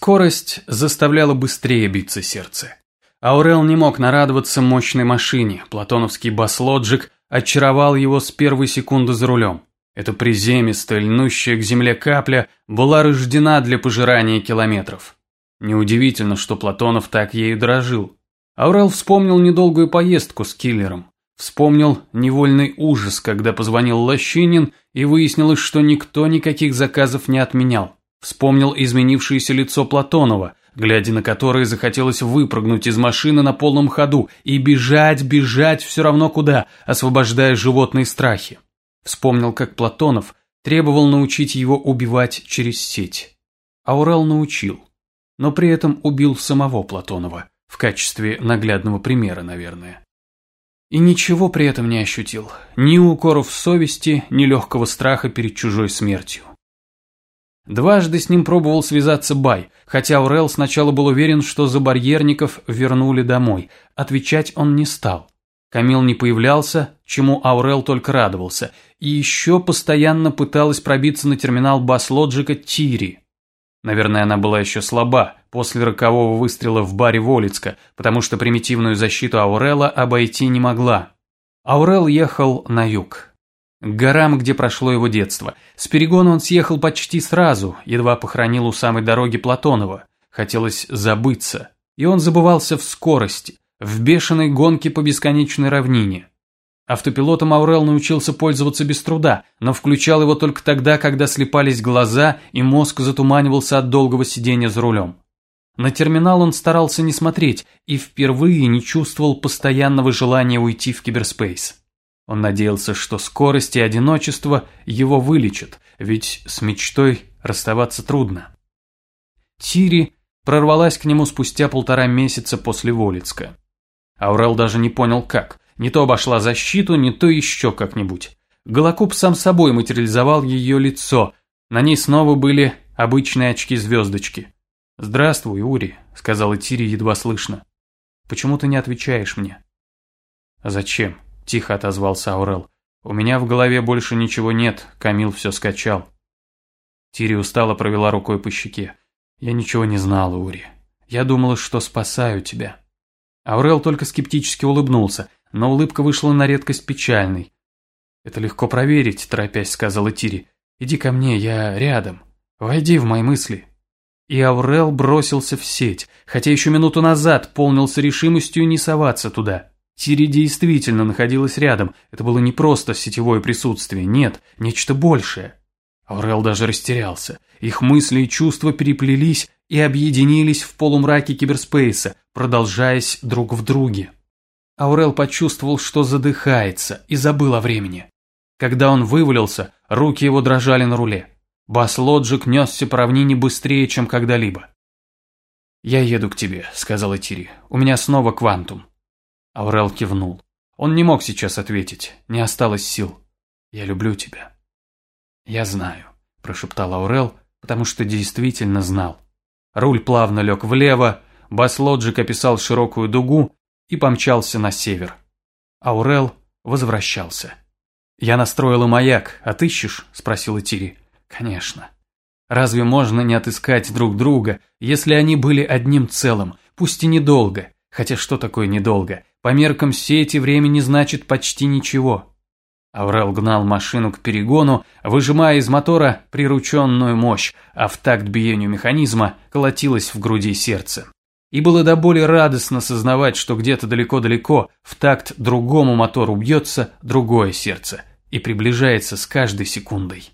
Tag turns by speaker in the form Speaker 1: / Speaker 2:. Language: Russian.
Speaker 1: Скорость заставляла быстрее биться сердце. Аурел не мог нарадоваться мощной машине, платоновский бас-лоджик очаровал его с первой секунды за рулем. Эта приземистая, льнущая к земле капля была рождена для пожирания километров. Неудивительно, что Платонов так ею дорожил. Аурел вспомнил недолгую поездку с киллером. Вспомнил невольный ужас, когда позвонил Лощинин и выяснилось, что никто никаких заказов не отменял. Вспомнил изменившееся лицо Платонова, глядя на которое захотелось выпрыгнуть из машины на полном ходу и бежать, бежать все равно куда, освобождая животные страхи. Вспомнил, как Платонов требовал научить его убивать через сеть. Аурел научил, но при этом убил самого Платонова, в качестве наглядного примера, наверное. И ничего при этом не ощутил, ни укоров совести, ни легкого страха перед чужой смертью. Дважды с ним пробовал связаться Бай, хотя Аурел сначала был уверен, что за барьерников вернули домой. Отвечать он не стал. Камил не появлялся, чему Аурел только радовался, и еще постоянно пыталась пробиться на терминал бас-лоджика Тири. Наверное, она была еще слаба после рокового выстрела в баре Волицка, потому что примитивную защиту Аурела обойти не могла. Аурел ехал на юг, к горам, где прошло его детство. С перегона он съехал почти сразу, едва похоронил у самой дороги Платонова. Хотелось забыться. И он забывался в скорости, в бешеной гонке по бесконечной равнине. Автопилотом Аурел научился пользоваться без труда, но включал его только тогда, когда слепались глаза и мозг затуманивался от долгого сидения за рулем. На терминал он старался не смотреть и впервые не чувствовал постоянного желания уйти в киберспейс. Он надеялся, что скорость и одиночество его вылечат, ведь с мечтой расставаться трудно. Тири прорвалась к нему спустя полтора месяца после Волицка. Аурел даже не понял как. Не то обошла защиту, не то еще как-нибудь. Голокуб сам собой материализовал ее лицо. На ней снова были обычные очки-звездочки. «Здравствуй, Ури», — сказала Тири едва слышно. «Почему ты не отвечаешь мне?» «А зачем?» Тихо отозвался Аурел. У меня в голове больше ничего нет, Камил все скачал. Тири устало провела рукой по щеке. Я ничего не знала, Ури. Я думала, что спасаю тебя. Аурел только скептически улыбнулся, но улыбка вышла на редкость печальной. «Это легко проверить», – торопясь сказала Тири. «Иди ко мне, я рядом. Войди в мои мысли». И Аурел бросился в сеть, хотя еще минуту назад полнился решимостью не соваться туда. Тири действительно находилась рядом. Это было не просто сетевое присутствие, нет, нечто большее. Аурел даже растерялся. Их мысли и чувства переплелись и объединились в полумраке киберспейса, продолжаясь друг в друге. Аурел почувствовал, что задыхается, и забыл о времени. Когда он вывалился, руки его дрожали на руле. Бас-лоджик несся по равнине быстрее, чем когда-либо. «Я еду к тебе», — сказала Тири. «У меня снова квантум». Аурел кивнул. Он не мог сейчас ответить, не осталось сил. «Я люблю тебя». «Я знаю», – прошептал Аурел, потому что действительно знал. Руль плавно лег влево, Бас-Лоджик описал широкую дугу и помчался на север. Аурел возвращался. «Я настроила маяк, отыщешь?» – спросила Тири. «Конечно. Разве можно не отыскать друг друга, если они были одним целым, пусть и недолго? Хотя что такое недолго? По меркам сети времени значит почти ничего. Аврел гнал машину к перегону, выжимая из мотора прирученную мощь, а в такт биению механизма колотилось в груди сердце. И было до боли радостно сознавать, что где-то далеко-далеко в такт другому мотору бьется другое сердце и приближается с каждой секундой.